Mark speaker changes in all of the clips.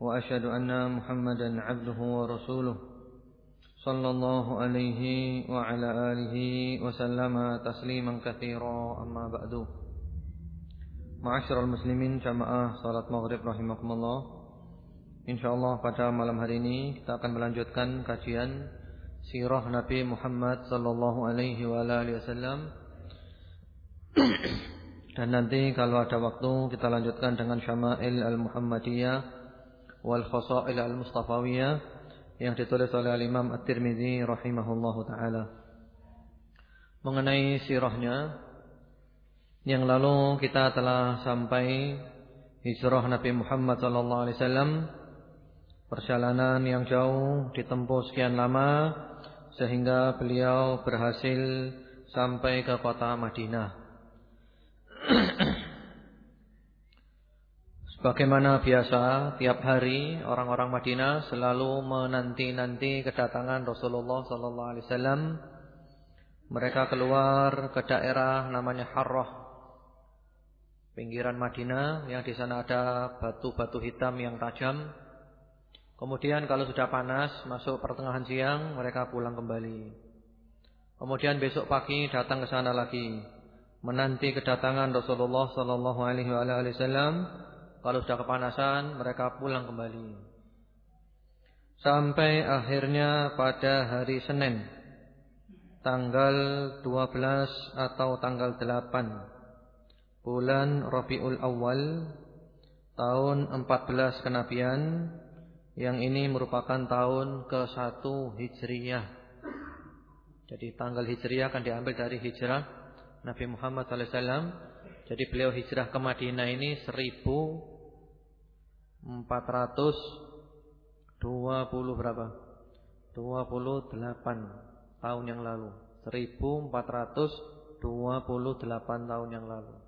Speaker 1: وأشهد أن محمدا عبده ورسوله صلى الله عليه وعلى آله وسلم تسليما كثيرا أما بعد Ma'asyiral muslimin jamaah salat maghrib rahimakumullah Insyaallah pada malam hari ini kita akan melanjutkan kajian sirah Nabi Muhammad sallallahu alaihi wa alihi wasallam dan nanti kalau ada waktu kita lanjutkan dengan Syama'il Al-Muhammadiyah wal Khasail Al-Mustafawiyah yang ditulis oleh Imam At-Tirmidzi rahimahullahu taala. Mengenai sirahnya yang lalu kita telah sampai hijrah Nabi Muhammad sallallahu alaihi wasallam perjalanan yang jauh ditempuh sekian lama sehingga beliau berhasil sampai ke kota Madinah. Sebagaimana biasa tiap hari orang-orang Madinah selalu menanti-nanti kedatangan Rasulullah sallallahu alaihi wasallam. Mereka keluar ke daerah namanya Harrah pinggiran Madinah yang di sana ada batu-batu hitam yang tajam. Kemudian kalau sudah panas masuk pertengahan siang mereka pulang kembali. Kemudian besok pagi datang ke sana lagi menanti kedatangan Rasulullah sallallahu alaihi wasallam. Kalau sudah kepanasan mereka pulang kembali. Sampai akhirnya pada hari Senin tanggal 12 atau tanggal 8 bulan Rabiul Awal tahun 14 kenabian yang ini merupakan tahun ke-1 Hijriyah. Jadi tanggal Hijriyah akan diambil dari hijrah Nabi Muhammad SAW. Jadi beliau hijrah ke Madinah ini 1420 berapa? 28 tahun yang lalu. 1428 tahun yang lalu.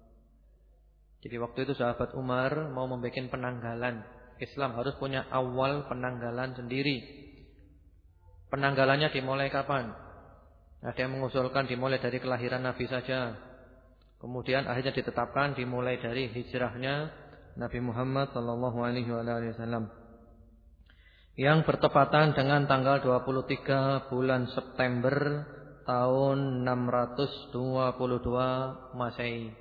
Speaker 1: Jadi waktu itu sahabat Umar mau membuat penanggalan. Islam harus punya awal penanggalan sendiri. Penanggalannya dimulai kapan? Ada yang mengusulkan dimulai dari kelahiran Nabi saja. Kemudian akhirnya ditetapkan dimulai dari hijrahnya Nabi Muhammad sallallahu alaihi wasallam. Yang bertepatan dengan tanggal 23 bulan September tahun 622 Masehi.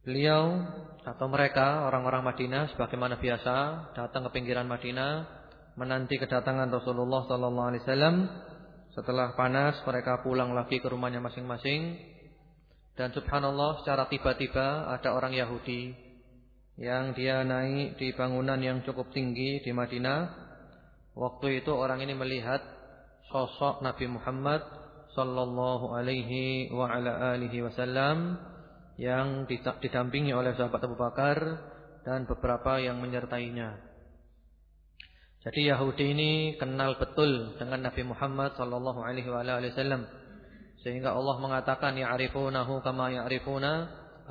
Speaker 1: Beliau atau mereka orang-orang Madinah sebagaimana biasa datang ke pinggiran Madinah menanti kedatangan Rasulullah sallallahu alaihi wasallam. Setelah panas mereka pulang lagi ke rumahnya masing-masing. Dan subhanallah secara tiba-tiba ada orang Yahudi yang dia naik di bangunan yang cukup tinggi di Madinah. Waktu itu orang ini melihat sosok Nabi Muhammad sallallahu alaihi wa ala alihi wasallam yang didampingi oleh sahabat Abu Bakar dan beberapa yang menyertainya. Jadi Yahudi ini kenal betul dengan Nabi Muhammad sallallahu alaihi wasallam sehingga Allah mengatakan ya'rifunahu kama ya'rifuna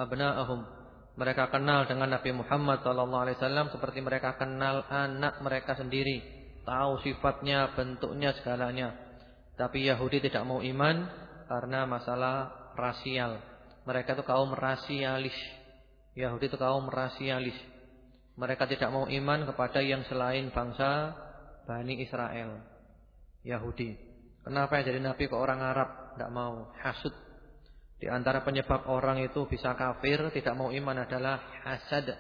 Speaker 1: abna'ahum. Mereka kenal dengan Nabi Muhammad wasallam seperti mereka kenal anak mereka sendiri, tahu sifatnya, bentuknya, segalanya. Tapi Yahudi tidak mau iman karena masalah rasial. Mereka itu kaum rasialis. Yahudi itu kaum rasialis. Mereka tidak mau iman kepada yang selain bangsa Bani Israel. Yahudi. Kenapa yang jadi nabi ke orang Arab? Tidak mau. Hasud. Di antara penyebab orang itu bisa kafir, tidak mau iman adalah hasad.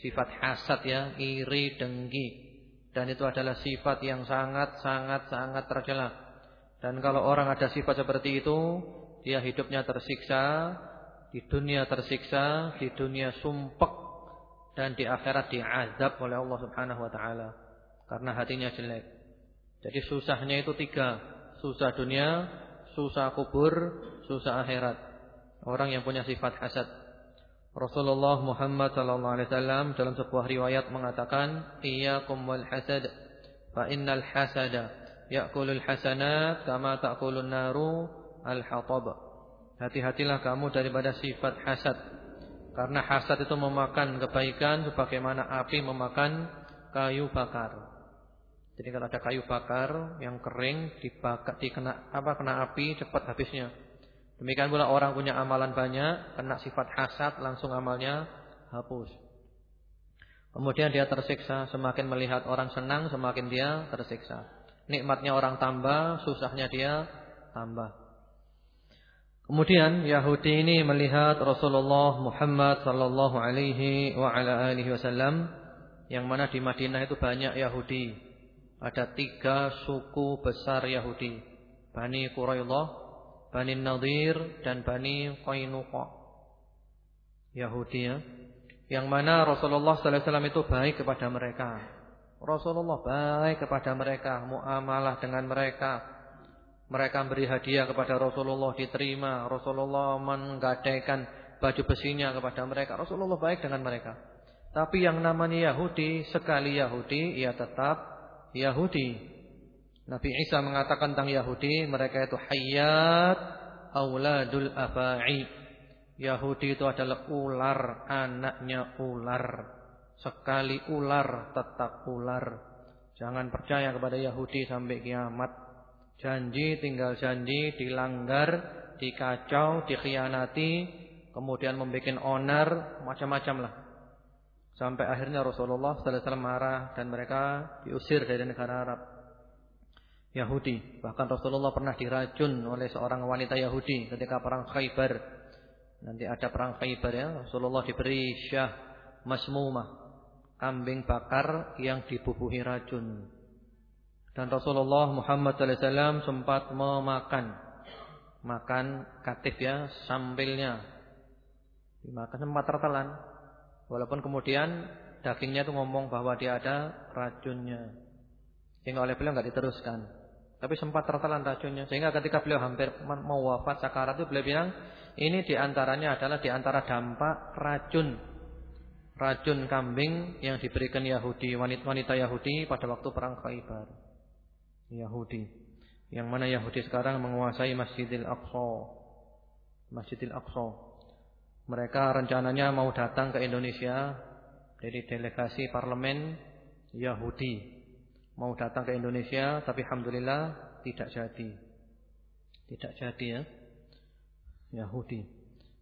Speaker 1: Sifat hasad ya, iri, dengki. Dan itu adalah sifat yang sangat, sangat, sangat tercela. Dan kalau orang ada sifat seperti itu, dia hidupnya tersiksa, di dunia tersiksa, di dunia sumpek dan di akhirat diazab oleh Allah Subhanahu wa taala karena hatinya jelek. Jadi susahnya itu tiga, susah dunia, susah kubur, susah akhirat. Orang yang punya sifat hasad. Rasulullah Muhammad sallallahu alaihi wasallam dalam sebuah riwayat mengatakan, "Iyyakum wal hasad, Fa innal hasada ya'kulul hasanat kama ta'kulun naru al-hatab. Hati-hatilah kamu daripada sifat hasad. Karena hasad itu memakan kebaikan sebagaimana api memakan kayu bakar. Jadi kalau ada kayu bakar yang kering dibakar dikena apa kena api cepat habisnya. Demikian pula orang punya amalan banyak kena sifat hasad langsung amalnya hapus. Kemudian dia tersiksa, semakin melihat orang senang semakin dia tersiksa. Nikmatnya orang tambah, susahnya dia tambah. Kemudian Yahudi ini melihat Rasulullah Muhammad sallallahu alaihi wasallam yang mana di Madinah itu banyak Yahudi. Ada tiga suku besar Yahudi. Bani Quraidah, Bani Nadir dan Bani Qainuqa. Yahudi ya. Yang mana Rasulullah sallallahu alaihi itu baik kepada mereka. Rasulullah baik kepada mereka, muamalah dengan mereka. Mereka beri hadiah kepada Rasulullah diterima. Rasulullah menggadaikan baju besinya kepada mereka. Rasulullah baik dengan mereka. Tapi yang namanya Yahudi, sekali Yahudi, ia tetap Yahudi. Nabi Isa mengatakan tentang Yahudi, mereka itu hayat auladul afa'i. Yahudi itu adalah ular, anaknya ular. Sekali ular, tetap ular. Jangan percaya kepada Yahudi sampai kiamat. Janji tinggal janji, dilanggar, dikacau, dikhianati, kemudian membuat onar, macam-macam lah. Sampai akhirnya Rasulullah sallallahu alaihi marah dan mereka diusir dari negara Arab. Yahudi, bahkan Rasulullah pernah diracun oleh seorang wanita Yahudi ketika perang Khaybar. Nanti ada perang Khaybar ya, Rasulullah diberi syah masmumah, kambing bakar yang dibubuhi racun. Dan Rasulullah Muhammad SAW sempat memakan makan katif ya, sambilnya. Dimakan sempat tertelan. Walaupun kemudian dagingnya itu ngomong bahwa dia ada racunnya. Sehingga oleh beliau nggak diteruskan. Tapi sempat tertelan racunnya. Sehingga ketika beliau hampir mau wafat sakarat itu beliau bilang, ini di antaranya adalah di antara dampak racun. Racun kambing yang diberikan Yahudi, wanita-wanita Yahudi pada waktu perang Khaybar. Yahudi. Yang mana Yahudi sekarang menguasai Masjidil Aqsa. Masjidil Aqsa. Mereka rencananya mau datang ke Indonesia dari delegasi parlemen Yahudi. Mau datang ke Indonesia tapi alhamdulillah tidak jadi. Tidak jadi ya. Yahudi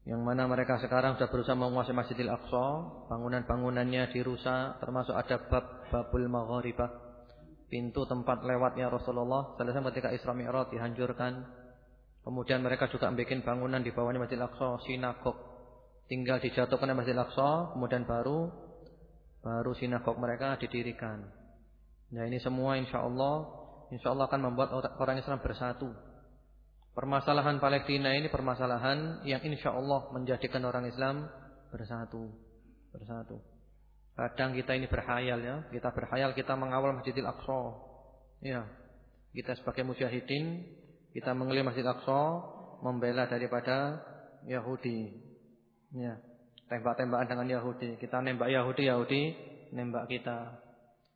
Speaker 1: yang mana mereka sekarang sudah berusaha menguasai Masjidil Aqsa, bangunan-bangunannya dirusak, termasuk ada bab Babul Maghribah, pintu tempat lewatnya Rasulullah selesai ketika Isra Mi'raj dihancurkan. Kemudian mereka juga membuat bangunan di bawahnya Masjidil Aqsa, sinagog. Tinggal dijatuhkan di Masjidil Aqsa, kemudian baru baru sinagog mereka didirikan. Nah, ini semua insyaallah insyaallah akan membuat orang Islam bersatu. Permasalahan Palestina ini permasalahan yang insya Allah menjadikan orang Islam bersatu, bersatu. Kadang kita ini berhayal ya, kita berhayal kita mengawal Masjidil Aqsa. Ya. Kita sebagai mujahidin, kita mengelir Masjid Aqsa, membela daripada Yahudi. Ya. Tembak-tembakan dengan Yahudi. Kita nembak Yahudi, Yahudi nembak kita.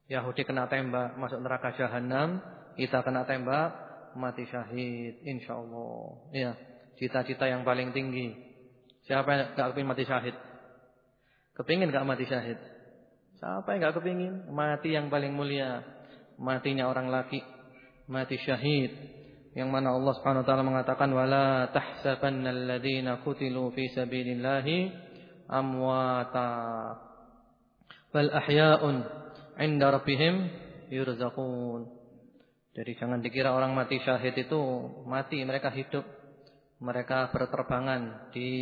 Speaker 1: Yahudi kena tembak masuk neraka jahanam, kita kena tembak mati syahid insyaallah. Ya, cita-cita yang paling tinggi. Siapa yang enggak kepingin mati syahid? Kepingin enggak mati syahid? Siapa yang enggak kepingin mati yang paling mulia? Matinya orang laki, mati syahid. Yang mana Allah Subhanahu wa taala mengatakan wala tahsabannal ladzina qutilu fi sabilillahi amwata bal ahya'un 'inda rabbihim yurzaqun. Jadi jangan dikira orang mati syahid itu mati, mereka hidup. Mereka berterbangan di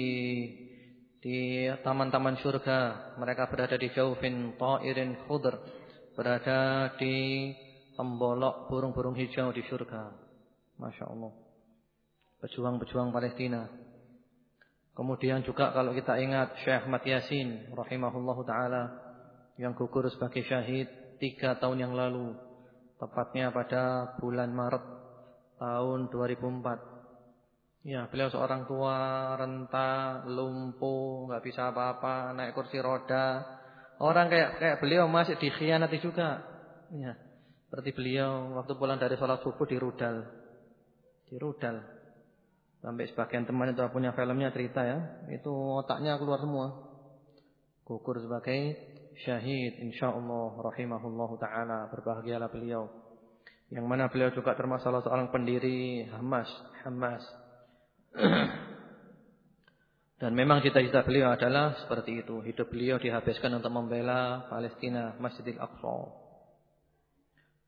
Speaker 1: di taman-taman surga. Mereka berada di jaufin ta'irin khudr. Berada di tembolok burung-burung hijau di surga. Masya Allah. Pejuang-pejuang Palestina. Kemudian juga kalau kita ingat Syekh Ahmad Yasin rahimahullahu taala yang gugur sebagai syahid tiga tahun yang lalu Tepatnya pada bulan Maret tahun 2004. Ya, beliau seorang tua, renta, lumpuh, nggak bisa apa-apa, naik kursi roda. Orang kayak kayak beliau masih dikhianati juga. Ya. Seperti beliau waktu pulang dari sholat subuh di rudal. Di rudal. Sampai sebagian teman itu punya filmnya cerita ya. Itu otaknya keluar semua. Gugur sebagai syahid insyaallah rahimahullah taala. Berbahagialah beliau. Yang mana beliau juga termasuk seorang pendiri Hamas, Hamas. Dan memang cita-cita beliau adalah seperti itu. Hidup beliau dihabiskan untuk membela Palestina, Masjidil Aqsa.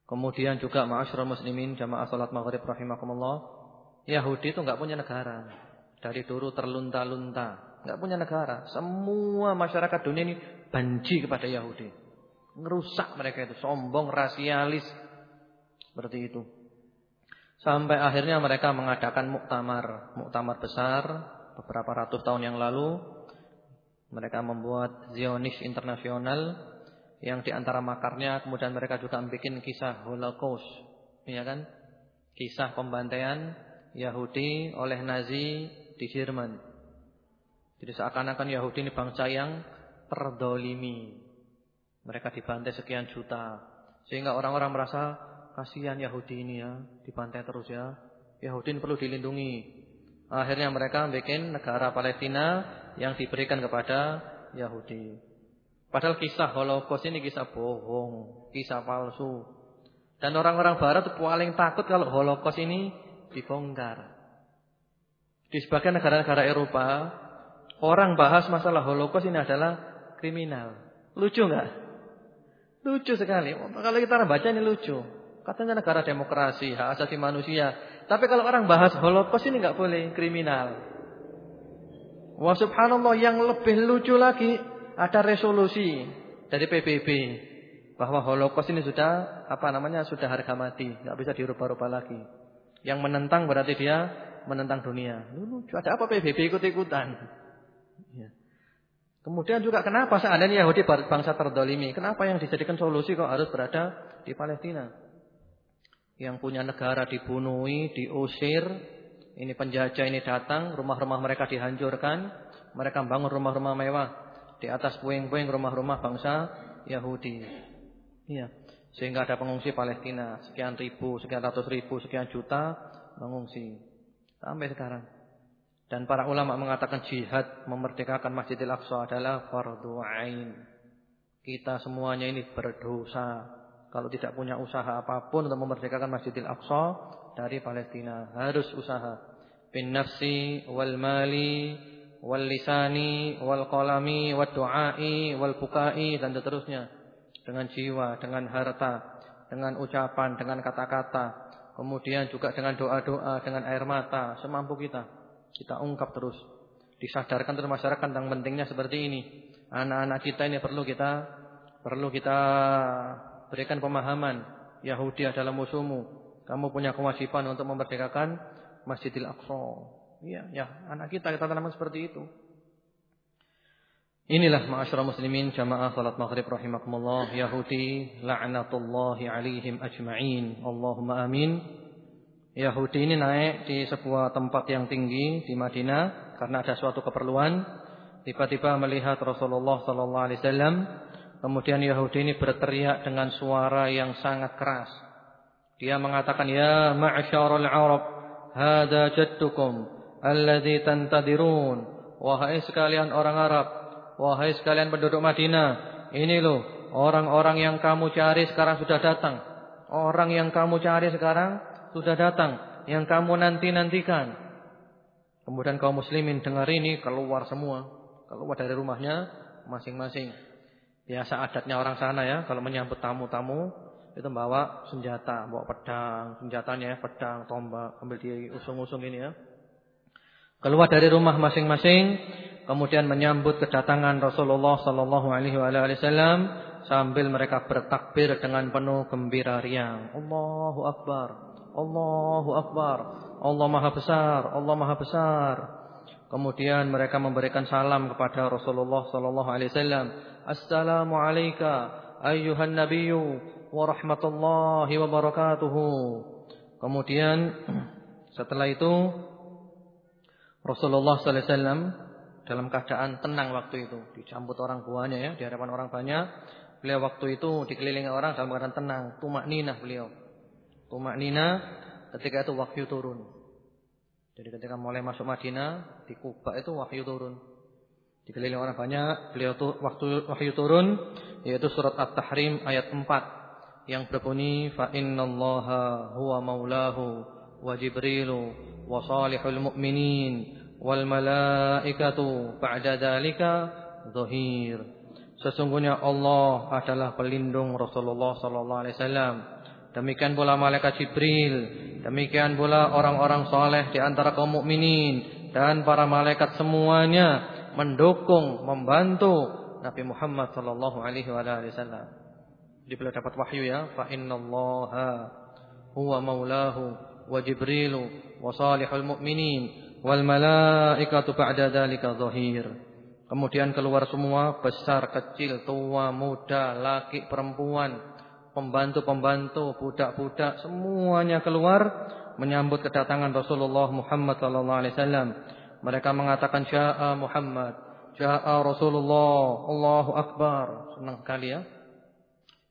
Speaker 1: Kemudian juga ma'asyiral muslimin jamaah salat maghrib rahimakumullah. Yahudi itu enggak punya negara. Dari dulu terlunta-lunta, enggak punya negara. Semua masyarakat dunia ini benci kepada Yahudi. Ngerusak mereka itu, sombong, rasialis. Seperti itu. Sampai akhirnya mereka mengadakan muktamar, muktamar besar beberapa ratus tahun yang lalu mereka membuat Zionis internasional yang di antara makarnya kemudian mereka juga membuat kisah Holocaust, ya kan? Kisah pembantaian Yahudi oleh Nazi di Jerman. Jadi seakan-akan Yahudi ini bangsa yang terdolimi. Mereka dibantai sekian juta. Sehingga orang-orang merasa kasihan Yahudi ini ya, dibantai terus ya. Yahudi ini perlu dilindungi. Akhirnya mereka bikin negara Palestina yang diberikan kepada Yahudi. Padahal kisah Holocaust ini kisah bohong, kisah palsu. Dan orang-orang barat paling takut kalau Holocaust ini dibongkar. Di sebagian negara-negara Eropa, orang bahas masalah Holocaust ini adalah kriminal. Lucu enggak? Lucu sekali. Kalau kita baca ini lucu. Katanya negara demokrasi, hak asasi manusia. Tapi kalau orang bahas Holocaust ini nggak boleh kriminal. Wah subhanallah yang lebih lucu lagi ada resolusi dari PBB bahwa Holocaust ini sudah apa namanya sudah harga mati, nggak bisa dirubah-rubah lagi. Yang menentang berarti dia menentang dunia. Lucu ada apa PBB ikut-ikutan? Ya. Kemudian juga kenapa seandainya Yahudi bangsa terdolimi, kenapa yang dijadikan solusi kok harus berada di Palestina? yang punya negara dibunuhi, diusir, ini penjajah ini datang, rumah-rumah mereka dihancurkan, mereka bangun rumah-rumah mewah di atas puing-puing rumah-rumah bangsa Yahudi. Iya, sehingga ada pengungsi Palestina sekian ribu, sekian ratus ribu, sekian juta mengungsi sampai sekarang. Dan para ulama mengatakan jihad memerdekakan Masjidil Aqsa adalah fardu ain. Kita semuanya ini berdosa kalau tidak punya usaha apa pun untuk memerdekakan Masjidil Aqsa dari Palestina, harus usaha. Bin nafsi wal mali wal lisani wal qalami wad du'ai wal bukai dan seterusnya. Dengan jiwa, dengan harta, dengan ucapan, dengan kata-kata. Kemudian juga dengan doa-doa, dengan air mata, semampu kita. Kita ungkap terus. Disadarkan terus masyarakat tentang pentingnya seperti ini. Anak-anak kita ini perlu kita perlu kita berikan pemahaman Yahudi adalah musuhmu. Kamu punya kewajiban untuk memerdekakan Masjidil Aqsa. Iya, ya, anak kita kita tanamkan seperti itu. Inilah ma'asyiral muslimin jamaah salat maghrib rahimakumullah Yahudi la'natullahi alaihim ajma'in. Allahumma amin. Yahudi ini naik di sebuah tempat yang tinggi di Madinah karena ada suatu keperluan. Tiba-tiba melihat Rasulullah sallallahu alaihi wasallam Kemudian Yahudi ini berteriak dengan suara yang sangat keras. Dia mengatakan, "Ya ma'syarul 'Arab, hada jaddukum alladhi tantadirun." Wahai sekalian orang Arab, wahai sekalian penduduk Madinah, ini loh orang-orang yang kamu cari sekarang sudah datang. Orang yang kamu cari sekarang sudah datang, yang kamu nanti-nantikan. Kemudian kaum muslimin dengar ini keluar semua, keluar dari rumahnya masing-masing. Biasa adatnya orang sana ya, kalau menyambut tamu-tamu itu bawa senjata, bawa pedang, senjatanya ya, pedang, tombak, ambil di usung-usung ini ya. Keluar dari rumah masing-masing, kemudian menyambut kedatangan Rasulullah sallallahu alaihi wasallam sambil mereka bertakbir dengan penuh gembira riang. Allahu akbar. Allahu akbar. Allah Maha besar, Allah Maha besar. Kemudian mereka memberikan salam kepada Rasulullah sallallahu alaihi wasallam. Assalamu alayka ayyuhan nabiyyu wa rahmatullahi wa barakatuh. Kemudian setelah itu Rasulullah sallallahu alaihi wasallam dalam keadaan tenang waktu itu. Dicambut orang buahnya ya, di hadapan orang banyak. Beliau waktu itu dikelilingi orang dalam keadaan tenang. Tumak nina beliau. Tumak nina ketika itu wahyu turun. Jadi ketika mulai masuk Madinah, di Kuba itu wahyu turun. Dikelilingi orang banyak, beliau tuh waktu wahyu turun yaitu surat At-Tahrim ayat 4 yang berbunyi fa innallaha huwa maulahu wa jibrilu wa salihul mu'minin wal malaikatu ba'da dzalika zahir. Sesungguhnya Allah adalah pelindung Rasulullah sallallahu alaihi wasallam. Demikian pula malaikat Jibril, demikian pula orang-orang soleh di antara kaum mukminin dan para malaikat semuanya mendukung, membantu Nabi Muhammad sallallahu alaihi wasallam. Jadi beliau dapat wahyu ya, fa innallaha huwa maulahu wa jibrilu wa salihul mu'minin wal malaikatu ba'da dzalika zahir. Kemudian keluar semua besar kecil, tua, muda, laki, perempuan, pembantu-pembantu, budak-budak semuanya keluar menyambut kedatangan Rasulullah Muhammad sallallahu alaihi wasallam. Mereka mengatakan syaa Muhammad, syaa Rasulullah, Allahu akbar. Senang sekali ya.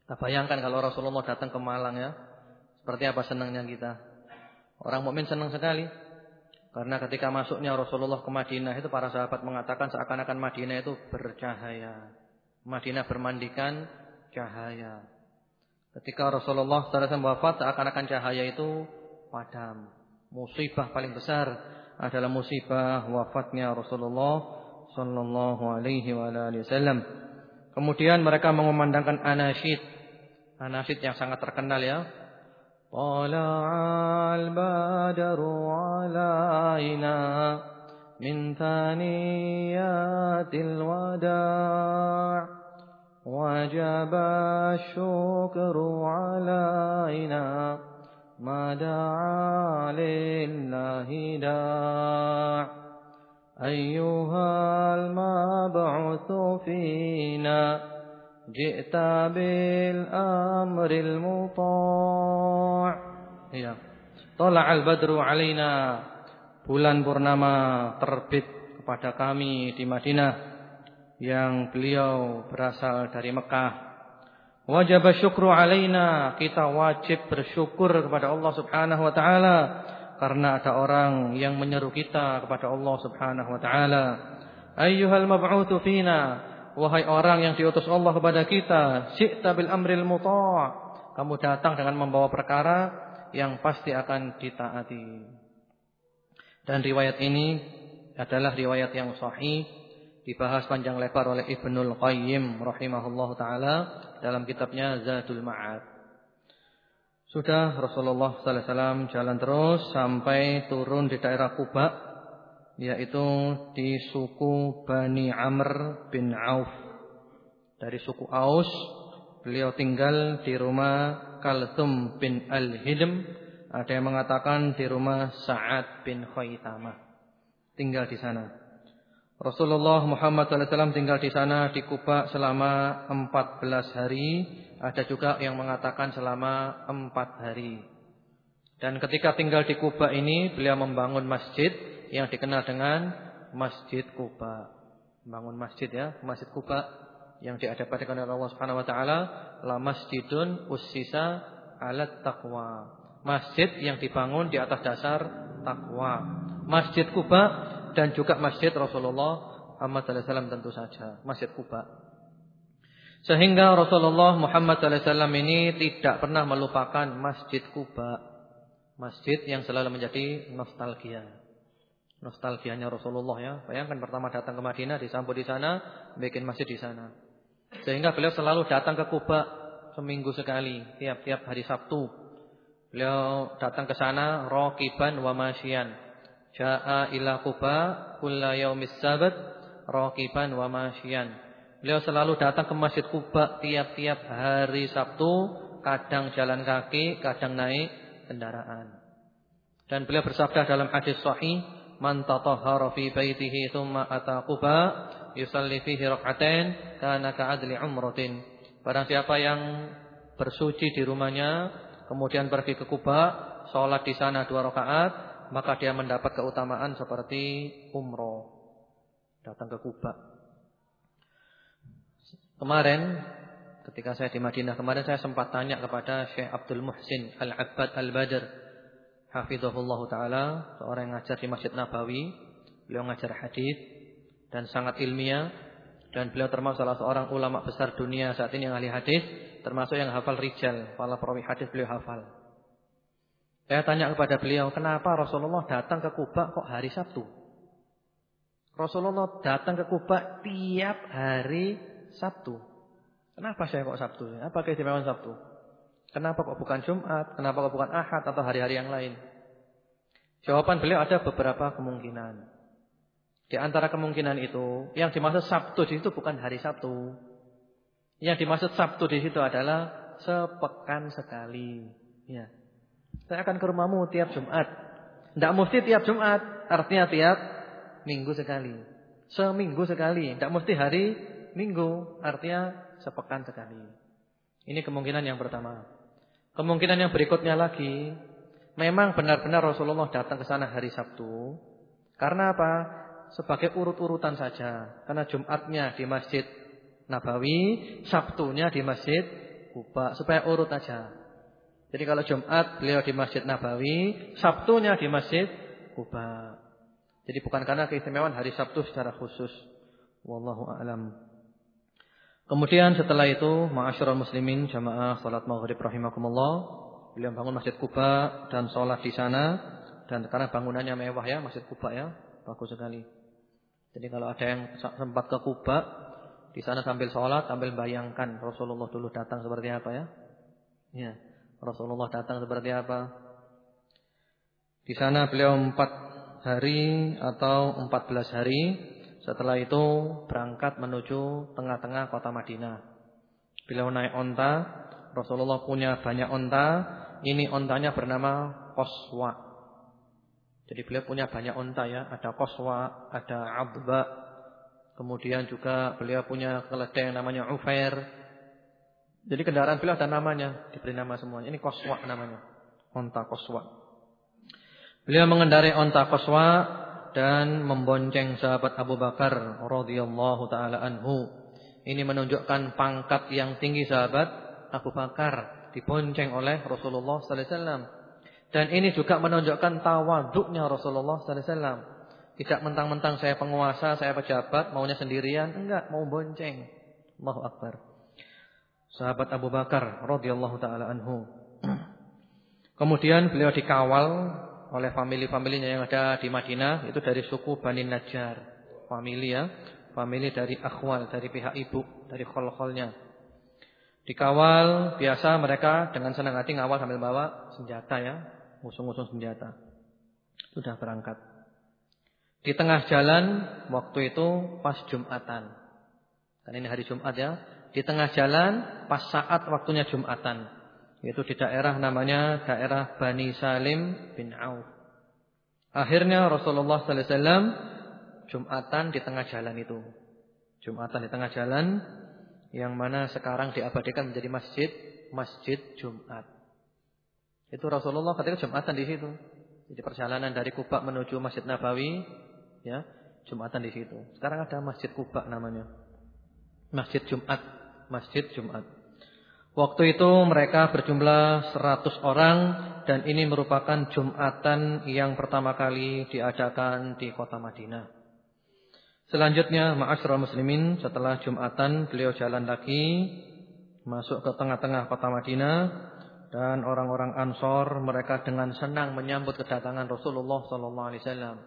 Speaker 1: Kita bayangkan kalau Rasulullah datang ke Malang ya. Seperti apa senangnya kita. Orang mukmin senang sekali. Karena ketika masuknya Rasulullah ke Madinah itu para sahabat mengatakan seakan-akan Madinah itu bercahaya. Madinah bermandikan cahaya. Ketika Rasulullah SAW wafat seakan-akan cahaya itu padam. Musibah paling besar adalah musibah wafatnya Rasulullah sallallahu alaihi wasallam. Kemudian mereka mengumandangkan anasyid. Anasyid yang sangat terkenal ya. طلع البدر علينا من ثنيات الوداع. وجب الشكر علينا ما دعا لله داع. أيها المبعوث فينا جئت بالأمر المطاع ya al badru alaina bulan purnama terbit kepada kami di Madinah yang beliau berasal dari Mekah wajib syukru alaina kita wajib bersyukur kepada Allah Subhanahu wa taala karena ada orang yang menyeru kita kepada Allah Subhanahu wa taala ayyuhal mab'utsu fina Wahai orang yang diutus Allah kepada kita, syi'ta bil amril muta'. Kamu datang dengan membawa perkara yang pasti akan ditaati. Dan riwayat ini adalah riwayat yang sahih dibahas panjang lebar oleh Ibnul Qayyim rahimahullahu taala dalam kitabnya Zadul Ma'ad. Sudah Rasulullah sallallahu alaihi wasallam jalan terus sampai turun di daerah Kuba yaitu di suku Bani Amr bin Auf. Dari suku Aus, beliau tinggal di rumah Kalthum bin Al-Hidm, ada yang mengatakan di rumah Sa'ad bin Khaitamah. Tinggal di sana. Rasulullah Muhammad SAW tinggal di sana di Kuba selama 14 hari. Ada juga yang mengatakan selama 4 hari. Dan ketika tinggal di Kuba ini beliau membangun masjid yang dikenal dengan Masjid Kuba. Bangun masjid ya, Masjid Kuba yang diadakan oleh Allah Subhanahu wa taala la masjidun ussisa 'alat taqwa. Masjid yang dibangun di atas dasar takwa. Masjid Kuba dan juga Masjid Rasulullah Muhammad SAW tentu saja, Masjid Kuba. Sehingga Rasulullah Muhammad SAW ini tidak pernah melupakan Masjid Kuba. Masjid yang selalu menjadi nostalgia. Nostalgianya Rasulullah ya. Bayangkan pertama datang ke Madinah, disambut di sana, bikin masjid di sana. Sehingga beliau selalu datang ke Kuba seminggu sekali, tiap-tiap hari Sabtu. Beliau datang ke sana raqiban wa masyian. Jaa ila Kuba kulla yaumis sabat raqiban wa masyian. Beliau selalu datang ke Masjid Kuba tiap-tiap hari Sabtu, kadang jalan kaki, kadang naik kendaraan. Dan beliau bersabda dalam hadis sahih man tatahhara fi baitihi thumma ata Quba yusalli fihi rak'atain kana ka'adli umratin. Barang siapa yang bersuci di rumahnya kemudian pergi ke Kuba, salat di sana dua rakaat, maka dia mendapat keutamaan seperti umroh. datang ke Kuba. Kemarin ketika saya di Madinah kemarin saya sempat tanya kepada Syekh Abdul Muhsin Al-Abbad Al-Badr hafizahullah taala, seorang yang ngajar di Masjid Nabawi. Beliau ngajar hadis dan sangat ilmiah dan beliau termasuk salah seorang ulama besar dunia saat ini yang ahli hadis, termasuk yang hafal rijal, para perawi hadis beliau hafal. Saya tanya kepada beliau, kenapa Rasulullah datang ke Kuba kok hari Sabtu? Rasulullah datang ke Kuba tiap hari Sabtu. Kenapa saya kok Sabtu? Apa keistimewaan Sabtu? Kenapa kok bukan Jumat? Kenapa kok bukan Ahad atau hari-hari yang lain? Jawaban beliau ada beberapa kemungkinan. Di antara kemungkinan itu, yang dimaksud Sabtu di situ bukan hari Sabtu. Yang dimaksud Sabtu di situ adalah sepekan sekali. Ya. Saya akan ke rumahmu tiap Jumat. Tidak mesti tiap Jumat, artinya tiap minggu sekali. Seminggu sekali. Tidak mesti hari minggu. Artinya sepekan sekali. Ini kemungkinan yang pertama. Kemungkinan yang berikutnya lagi. Memang benar-benar Rasulullah datang ke sana hari Sabtu. Karena apa? Sebagai urut-urutan saja. Karena Jumatnya di Masjid Nabawi. Sabtunya di Masjid Kuba. Supaya urut saja. Jadi kalau Jumat beliau di Masjid Nabawi. Sabtunya di Masjid Kuba. Jadi bukan karena keistimewaan hari Sabtu secara khusus. Wallahu a'lam. Kemudian setelah itu, ma'asyiral muslimin jamaah salat maghrib rahimakumullah, beliau bangun Masjid Kuba dan salat di sana dan karena bangunannya mewah ya Masjid Kuba ya, bagus sekali. Jadi kalau ada yang sempat ke Kuba, di sana sambil salat, sambil bayangkan Rasulullah dulu datang seperti apa ya? Ya, Rasulullah datang seperti apa? Di sana beliau empat hari atau 14 hari. Setelah itu berangkat menuju tengah-tengah kota Madinah. Beliau naik onta, Rasulullah punya banyak onta. Ini ontanya bernama Qaswa. Jadi beliau punya banyak onta ya, ada Qaswa, ada Abba. Kemudian juga beliau punya keledai yang namanya Ufair. Jadi kendaraan beliau ada namanya, diberi nama semuanya. Ini Qaswa namanya. Onta Qaswa. Beliau mengendarai onta koswa dan membonceng sahabat Abu Bakar radhiyallahu taala anhu. Ini menunjukkan pangkat yang tinggi sahabat Abu Bakar dibonceng oleh Rasulullah sallallahu alaihi wasallam. Dan ini juga menunjukkan tawaduknya Rasulullah sallallahu alaihi wasallam. Tidak mentang-mentang saya penguasa, saya pejabat, maunya sendirian, enggak, mau bonceng. Allahu akbar. Sahabat Abu Bakar radhiyallahu taala anhu. Kemudian beliau dikawal oleh famili-familinya yang ada di Madinah itu dari suku Bani Najjar. Famili ya, famili dari akhwal, dari pihak ibu, dari khol-kholnya. Dikawal biasa mereka dengan senang hati ngawal sambil bawa senjata ya, musuh-musuh senjata. Sudah berangkat. Di tengah jalan waktu itu pas Jumatan. Kan ini hari Jumat ya. Di tengah jalan pas saat waktunya Jumatan. Yaitu di daerah namanya daerah Bani Salim bin Auf. Akhirnya Rasulullah sallallahu alaihi wasallam Jumatan di tengah jalan itu. Jumatan di tengah jalan yang mana sekarang diabadikan menjadi masjid, Masjid Jumat. Itu Rasulullah ketika Jumatan di situ. Jadi perjalanan dari Kuba menuju Masjid Nabawi, ya, Jumatan di situ. Sekarang ada Masjid Kuba namanya. Masjid Jumat, Masjid Jumat. Waktu itu mereka berjumlah 100 orang dan ini merupakan Jumatan yang pertama kali diadakan di kota Madinah. Selanjutnya ma'asyiral muslimin setelah Jumatan beliau jalan lagi masuk ke tengah-tengah kota Madinah dan orang-orang Ansor mereka dengan senang menyambut kedatangan Rasulullah sallallahu alaihi wasallam.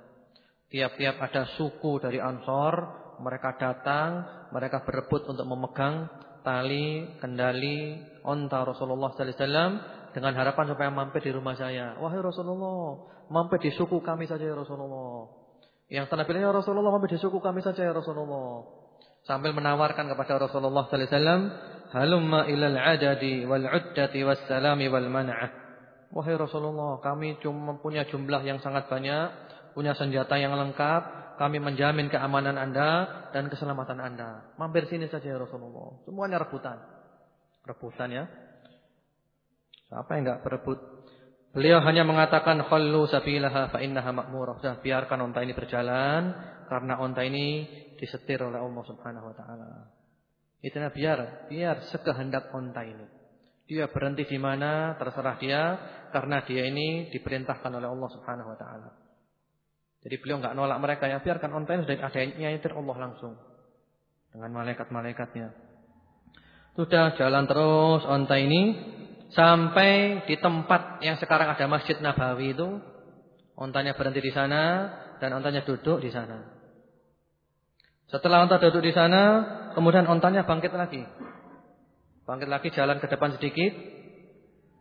Speaker 1: Tiap-tiap ada suku dari Ansor, mereka datang, mereka berebut untuk memegang tali, kendali, onta Rasulullah sallallahu alaihi wasallam dengan harapan supaya mampir di rumah saya. Wahai Rasulullah, mampir di suku kami saja ya Rasulullah. Yang tanah pilihnya Rasulullah mampir di suku kami saja ya Rasulullah. Sambil menawarkan kepada Rasulullah sallallahu alaihi wasallam, "Halumma ilal adadi wal 'uddati was salami wal man'ah." Wahai Rasulullah, kami cuma punya jumlah yang sangat banyak, punya senjata yang lengkap, kami menjamin keamanan Anda dan keselamatan Anda. Mampir sini saja ya Rasulullah. Semuanya rebutan. Rebutan ya. Siapa yang enggak berebut? Beliau hanya mengatakan khallu sabilaha fa innaha ma'murah. Sudah biarkan unta ini berjalan karena unta ini disetir oleh Allah Subhanahu wa taala. Itulah biar biar sekehendak onta ini. Dia berhenti di mana terserah dia karena dia ini diperintahkan oleh Allah Subhanahu wa taala. Jadi beliau enggak nolak mereka ya, biarkan onta ini sudah adanya itu Allah langsung dengan malaikat-malaikatnya. Sudah jalan terus onta ini sampai di tempat yang sekarang ada Masjid Nabawi itu. Ontanya berhenti di sana dan ontanya duduk di sana. Setelah onta duduk di sana, kemudian ontanya bangkit lagi. Bangkit lagi jalan ke depan sedikit,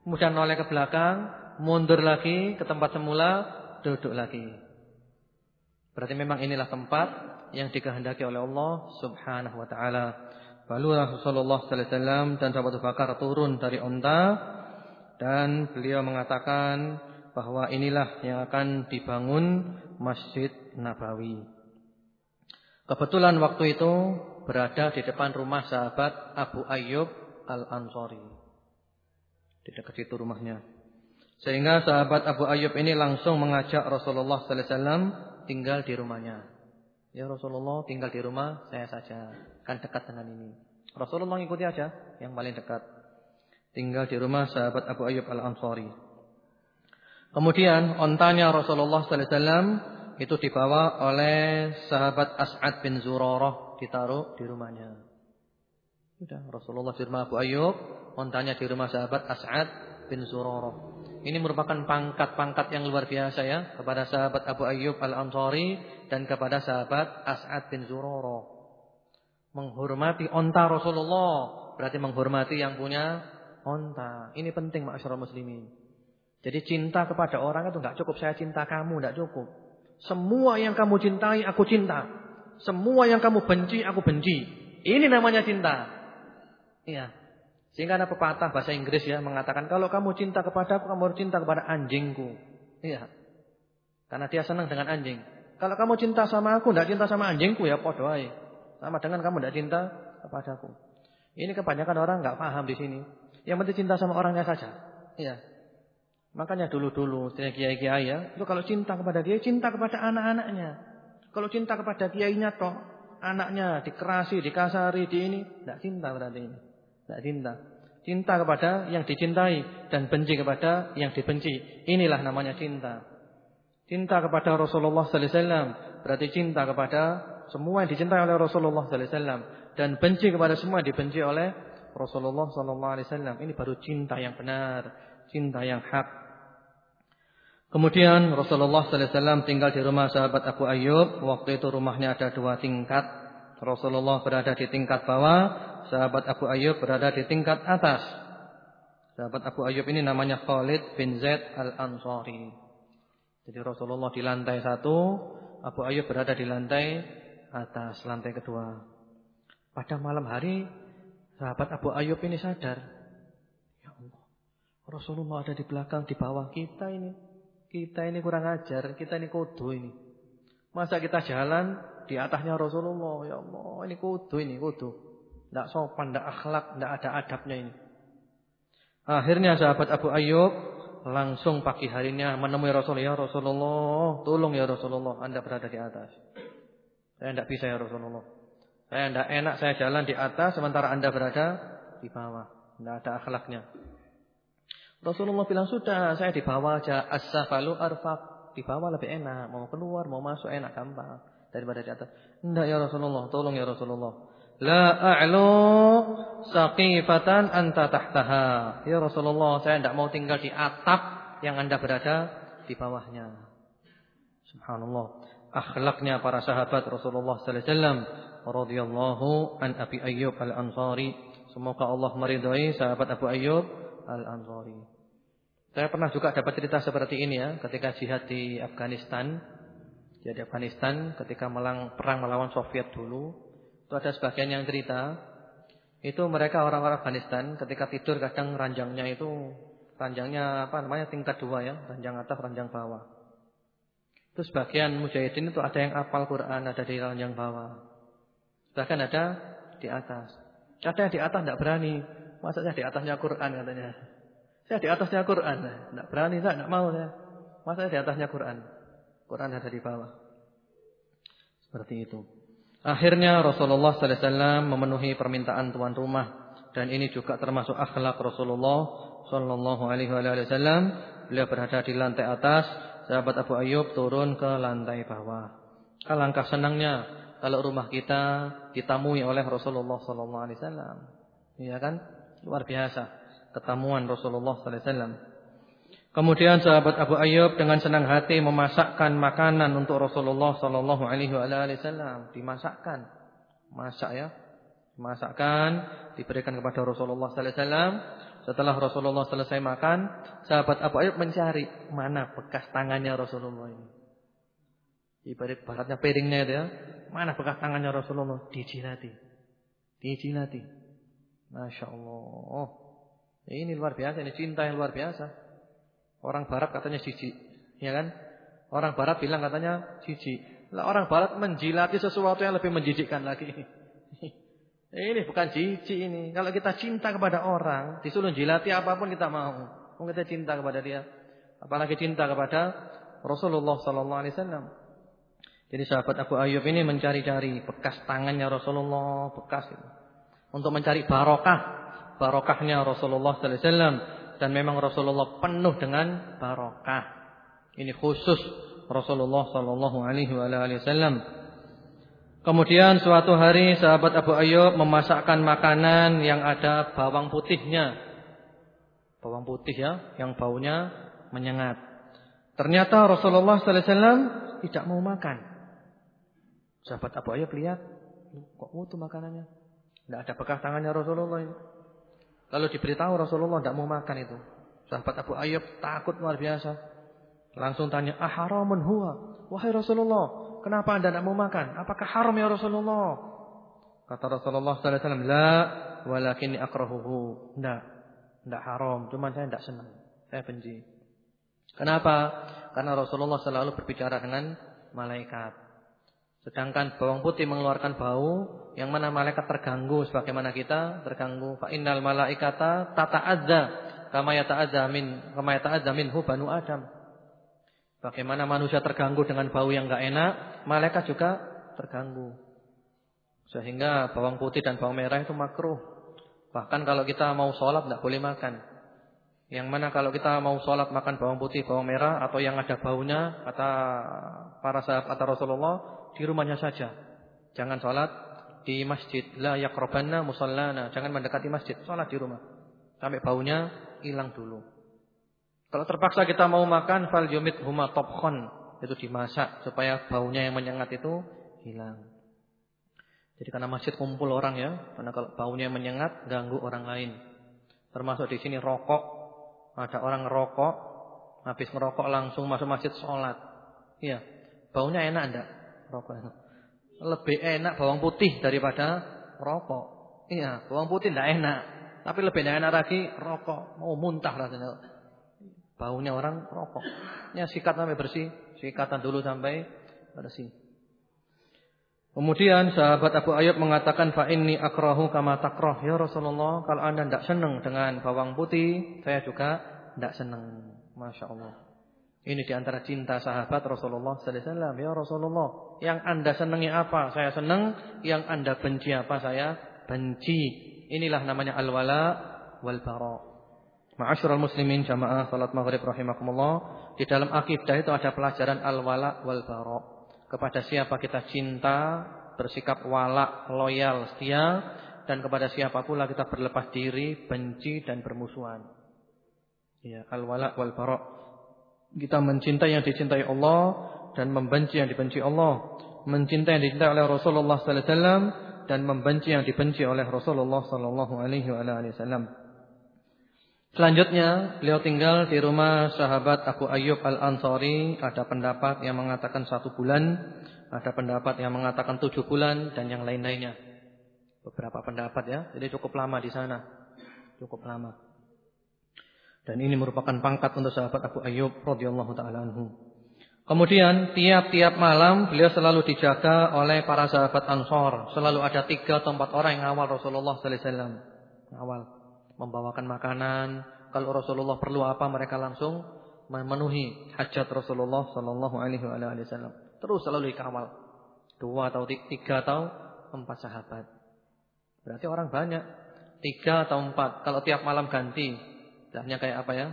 Speaker 1: kemudian noleh ke belakang, mundur lagi ke tempat semula, duduk lagi. Berarti memang inilah tempat yang dikehendaki oleh Allah Subhanahu wa taala. Lalu Rasulullah sallallahu alaihi wasallam dan sahabat Bakar turun dari unta dan beliau mengatakan bahwa inilah yang akan dibangun Masjid Nabawi. Kebetulan waktu itu berada di depan rumah sahabat Abu Ayyub Al-Ansari. Di dekat situ rumahnya. Sehingga sahabat Abu Ayyub ini langsung mengajak Rasulullah sallallahu alaihi wasallam tinggal di rumahnya. Ya Rasulullah tinggal di rumah saya saja. Kan dekat dengan ini. Rasulullah mengikuti aja yang paling dekat. Tinggal di rumah sahabat Abu Ayyub Al-Ansari. Kemudian ontanya Rasulullah sallallahu alaihi wasallam itu dibawa oleh sahabat As'ad bin Zurarah ditaruh di rumahnya. Sudah Rasulullah di rumah Abu Ayyub, ontanya di rumah sahabat As'ad bin Zurarah. Ini merupakan pangkat-pangkat yang luar biasa ya kepada sahabat Abu Ayyub Al-Ansari dan kepada sahabat As'ad bin Zuroro. Menghormati onta Rasulullah berarti menghormati yang punya onta. Ini penting masyarakat muslimin. Jadi cinta kepada orang itu enggak cukup saya cinta kamu, enggak cukup. Semua yang kamu cintai aku cinta. Semua yang kamu benci aku benci. Ini namanya cinta. Iya. Sehingga ada pepatah bahasa Inggris ya mengatakan kalau kamu cinta kepada aku, kamu harus cinta kepada anjingku. Iya. Karena dia senang dengan anjing. Kalau kamu cinta sama aku, tidak cinta sama anjingku ya aja. Sama dengan kamu tidak cinta kepadaku. Ini kebanyakan orang nggak paham di sini. Yang penting cinta sama orangnya saja. Iya. Makanya dulu-dulu kiai-kiai ya, itu kalau cinta kepada dia, cinta kepada anak-anaknya. Kalau cinta kepada kiainya toh, anaknya dikerasi, dikasari, di ini, tidak cinta berarti ini. Tidak cinta. Cinta kepada yang dicintai dan benci kepada yang dibenci. Inilah namanya cinta. Cinta kepada Rasulullah sallallahu alaihi wasallam berarti cinta kepada semua yang dicintai oleh Rasulullah sallallahu alaihi wasallam dan benci kepada semua yang dibenci oleh Rasulullah sallallahu alaihi wasallam. Ini baru cinta yang benar, cinta yang hak. Kemudian Rasulullah sallallahu alaihi wasallam tinggal di rumah sahabat Abu Ayyub. Waktu itu rumahnya ada dua tingkat. Rasulullah berada di tingkat bawah, sahabat Abu Ayyub berada di tingkat atas. Sahabat Abu Ayyub ini namanya Khalid bin Zaid Al-Ansari. Jadi Rasulullah di lantai satu, Abu Ayyub berada di lantai atas, lantai kedua. Pada malam hari, sahabat Abu Ayyub ini sadar. Ya Allah, Rasulullah ada di belakang, di bawah kita ini. Kita ini kurang ajar, kita ini kudu ini. Masa kita jalan di atasnya Rasulullah, ya Allah, ini kudu ini, kudu. Tidak sopan, tidak akhlak, tidak ada adabnya ini. Akhirnya sahabat Abu Ayyub langsung pagi harinya menemui Rasulullah. Ya Rasulullah, tolong ya Rasulullah, Anda berada di atas. Saya tidak bisa ya Rasulullah. Saya tidak enak saya jalan di atas sementara Anda berada di bawah. Tidak ada akhlaknya. Rasulullah bilang sudah, saya di bawah aja. As-safalu arfaq. Di bawah lebih enak. Mau keluar, mau masuk enak gampang daripada di atas. Tidak ya Rasulullah, tolong ya Rasulullah. La a'lu saqifatan anta tahtaha. Ya Rasulullah, saya tidak mau tinggal di atap yang Anda berada di bawahnya. Subhanallah. Akhlaknya para sahabat Rasulullah sallallahu alaihi wasallam radhiyallahu an Abi Ayyub Al-Ansari. Semoga Allah meridhai sahabat Abu Ayyub Al-Ansari. Saya pernah juga dapat cerita seperti ini ya, ketika jihad di Afghanistan. Jadi Afghanistan ketika melang, perang melawan Soviet dulu, itu ada sebagian yang cerita, itu mereka orang-orang Afghanistan ketika tidur kadang ranjangnya itu ranjangnya apa namanya tingkat dua ya, ranjang atas, ranjang bawah. Itu sebagian mujahidin itu ada yang apal Quran, ada di ranjang bawah. Bahkan ada di atas. Ada yang di atas tidak berani. Maksudnya di atasnya Quran katanya. Saya di atasnya Quran. Tidak berani, saya tidak mau saya. Masa di atasnya Quran. Quran ada di bawah. Seperti itu. Akhirnya Rasulullah sallallahu alaihi wasallam memenuhi permintaan tuan rumah dan ini juga termasuk akhlak Rasulullah sallallahu alaihi wasallam. Beliau berada di lantai atas, sahabat Abu Ayyub turun ke lantai bawah. Alangkah senangnya kalau rumah kita ditamui oleh Rasulullah sallallahu alaihi wasallam. Iya kan? Luar biasa ketemuan Rasulullah sallallahu alaihi wasallam. Kemudian sahabat Abu Ayyub dengan senang hati memasakkan makanan untuk Rasulullah sallallahu alaihi wasallam, dimasakkan. Masak ya. Masakkan diberikan kepada Rasulullah sallallahu alaihi wasallam. Setelah Rasulullah selesai makan, sahabat Abu Ayyub mencari mana bekas tangannya Rasulullah ini. Ibarat baratnya piringnya itu ya. Mana bekas tangannya Rasulullah? Dijilati. Dijilati. Masya Allah. Ini luar biasa. Ini cinta yang luar biasa. Orang barat katanya jijik, ya kan? Orang barat bilang katanya jijik. Lah orang barat menjilati sesuatu yang lebih menjijikkan lagi. ini bukan jijik ini. Kalau kita cinta kepada orang, disuruh jilati apa pun kita mau. Mungkin kita cinta kepada dia. Apalagi cinta kepada Rasulullah sallallahu alaihi wasallam. Jadi sahabat Abu Ayyub ini mencari-cari bekas tangannya Rasulullah, bekas itu. Untuk mencari barokah, barokahnya Rasulullah sallallahu alaihi wasallam dan memang Rasulullah penuh dengan barokah. Ini khusus Rasulullah sallallahu alaihi wasallam. Kemudian suatu hari sahabat Abu Ayyub memasakkan makanan yang ada bawang putihnya. Bawang putih ya, yang baunya menyengat. Ternyata Rasulullah sallallahu alaihi wasallam tidak mau makan. Sahabat Abu Ayyub lihat, kok mutu makanannya? Tidak ada bekas tangannya Rasulullah ini. Lalu diberitahu Rasulullah tidak mau makan itu. Sahabat Abu Ayyub takut luar biasa. Langsung tanya, "Ah haramun huwa?" Wahai Rasulullah, kenapa Anda tidak mau makan? Apakah haram ya Rasulullah? Kata Rasulullah wasallam, "La, walakinni akrahuhu." Tidak, tidak haram, cuma saya tidak senang. Saya benci. Kenapa? Karena Rasulullah selalu berbicara dengan malaikat. Sedangkan bawang putih mengeluarkan bau yang mana malaikat terganggu sebagaimana kita terganggu. Fa innal malaikata tata'adza kama yata'adza min kama yata'adza minhu banu Adam. Bagaimana manusia terganggu dengan bau yang enggak enak, malaikat juga terganggu. Sehingga bawang putih dan bawang merah itu makruh. Bahkan kalau kita mau sholat tidak boleh makan. Yang mana kalau kita mau sholat makan bawang putih, bawang merah atau yang ada baunya, kata para sahabat kata Rasulullah, di rumahnya saja. Jangan sholat di masjid. La yakrobanna musallana. Jangan mendekati masjid. Sholat di rumah. Sampai baunya hilang dulu. Kalau terpaksa kita mau makan, fal yumit huma topkhon. Itu dimasak supaya baunya yang menyengat itu hilang. Jadi karena masjid kumpul orang ya. Karena kalau baunya menyengat, ganggu orang lain. Termasuk di sini rokok. Ada orang rokok, habis ngerokok langsung masuk masjid sholat. Iya, baunya enak enggak? Rokok itu. Lebih enak bawang putih daripada rokok. Iya, bawang putih tidak enak. Tapi lebih enak lagi rokok. Mau muntah rasanya. Baunya orang rokok. Ya sikat sampai bersih. Sikatan dulu sampai bersih. Kemudian sahabat Abu Ayyub mengatakan fa inni akrahu kama takrah ya Rasulullah kalau Anda tidak senang dengan bawang putih saya juga tidak senang. Masya Allah. Ini di antara cinta sahabat Rasulullah Sallallahu Alaihi Wasallam. Ya Rasulullah, yang anda senangi apa? Saya senang. Yang anda benci apa? Saya benci. Inilah namanya al-wala wal bara. Ma'asyiral muslimin jamaah salat maghrib rahimakumullah. Di dalam akidah itu ada pelajaran al-wala wal bara. Kepada siapa kita cinta, bersikap wala, loyal, setia. Dan kepada siapa pula kita berlepas diri, benci dan bermusuhan. Ya, al-wala wal bara. Kita mencintai yang dicintai Allah dan membenci yang dibenci Allah. Mencintai yang dicintai oleh Rasulullah sallallahu alaihi wasallam dan membenci yang dibenci oleh Rasulullah sallallahu alaihi wasallam. Selanjutnya, beliau tinggal di rumah sahabat Abu Ayyub Al-Ansari. Ada pendapat yang mengatakan satu bulan, ada pendapat yang mengatakan tujuh bulan, dan yang lain-lainnya. Beberapa pendapat ya, jadi cukup lama di sana. Cukup lama. Dan ini merupakan pangkat untuk sahabat Abu Ayyub radhiyallahu taala anhu. Kemudian tiap-tiap malam beliau selalu dijaga oleh para sahabat Ansor. Selalu ada tiga atau empat orang yang ngawal Rasulullah sallallahu alaihi wasallam. Ngawal, membawakan makanan. Kalau Rasulullah perlu apa mereka langsung memenuhi hajat Rasulullah sallallahu alaihi wasallam. Terus selalu dikawal. Dua atau tiga atau empat sahabat. Berarti orang banyak. Tiga atau empat. Kalau tiap malam ganti. Hanya kayak apa ya?